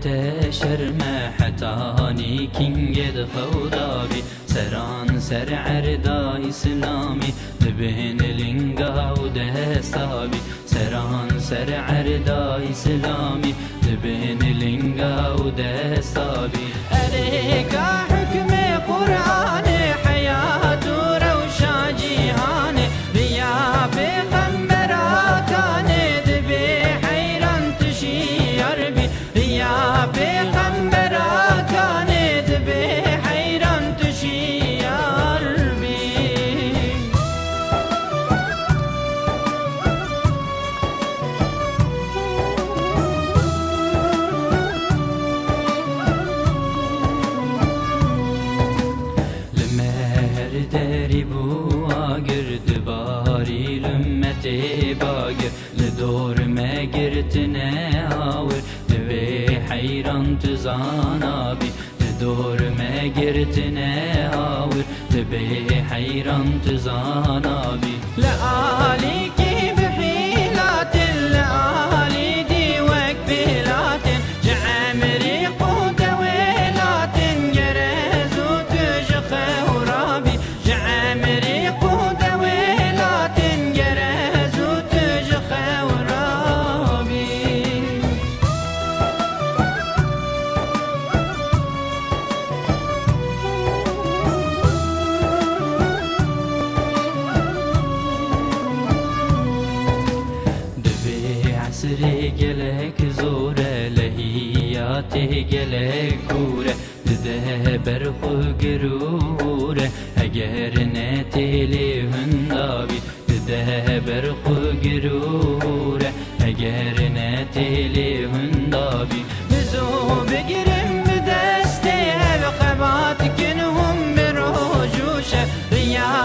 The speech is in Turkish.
تشرمه حتانی کنگد خودا فودابي سران سر عردا اسلامي دبهن لنگا و دستا سران سر عردا اسلامي دبهن لنگا و دستا بی bu agirdi bari ümmeti bagir. Li dor me girtine havir Divi hayran tuzana bi Li dor me girtine havir Divi hayran tuzana لهياتي قلك كورة دده برخو قرورة اگر نتي لي هندابي دده برخو قرورة اگر نتي لي هندابي بزو بقرم بدستي بقبات كنهم بروجوشة ريا قرآني